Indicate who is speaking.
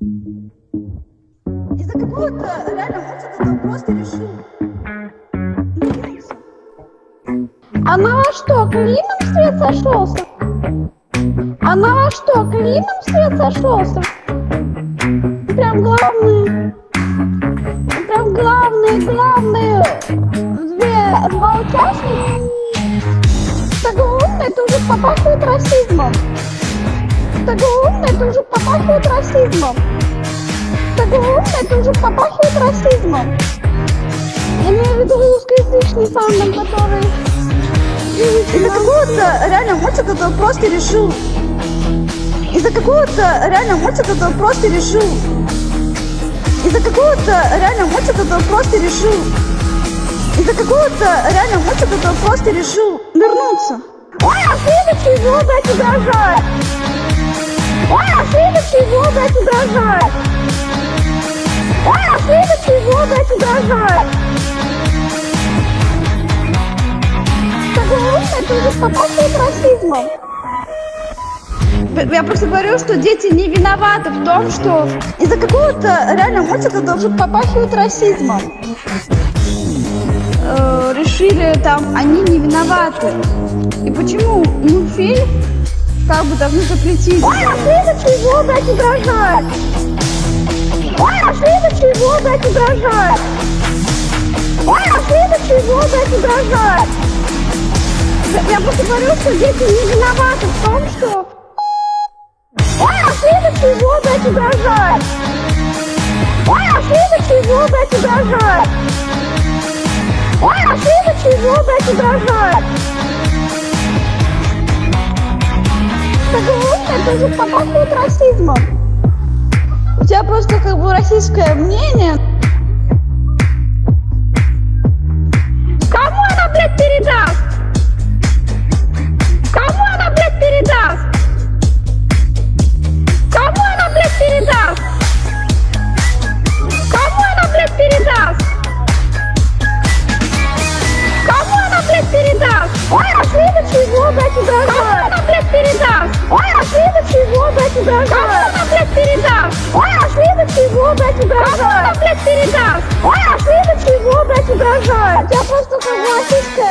Speaker 1: Из-за какого-то реально мультика ты просто решил.
Speaker 2: Она во что, клином свет сошелся? Она во что, клином свет сошелся? Прям главный, прям главный, главный две, два участника. Так умно, это уже попахивает расизмом. Так умно, это уже попахивает расизмом. Так умно, это уже попахивает расизмом. Я имею в виду русскоязычный фандом, который
Speaker 1: Из-за какого-то реально мультика ты просто решил. Из-за какого-то реально мультика ты просто решил. Из-за какого-то реально мультика ты просто решил. Из-за какого-то реально мультика ты просто решил вернуться.
Speaker 2: Ой, а следующий угрожает! Ой, а следующий год дать угрожает! А следующий год дать угрожает! Умно, это уже попахивает расизмом.
Speaker 1: Я просто говорю, что дети не виноваты в том, что из-за какого-то реально мультика должен попахивать расизмом. Э, решили там, они не виноваты. И почему мультфильм как бы должны запретить?
Speaker 2: Ой, а следующий год дать угрожает! Ой, а следующий год дать угрожает! Ой, а следующий год дать угрожает!
Speaker 1: Я просто говорю, что дети не виноваты в том, что
Speaker 2: Ой, а следующий год дать угрожает! Ой, а следующий год дать угрожает! Ой, а следующий год дать угрожает! Так уже попахивает расизмом.
Speaker 1: у тебя просто как бы российское мнение.
Speaker 2: Ой, а следующий его, блядь, угрожает. Кому там, блядь, передаст? Ой, а следующий его, блядь, угрожает. Кому там, блядь, передаст? Ой, а следующий его, блядь, угрожает. Я просто согласен, что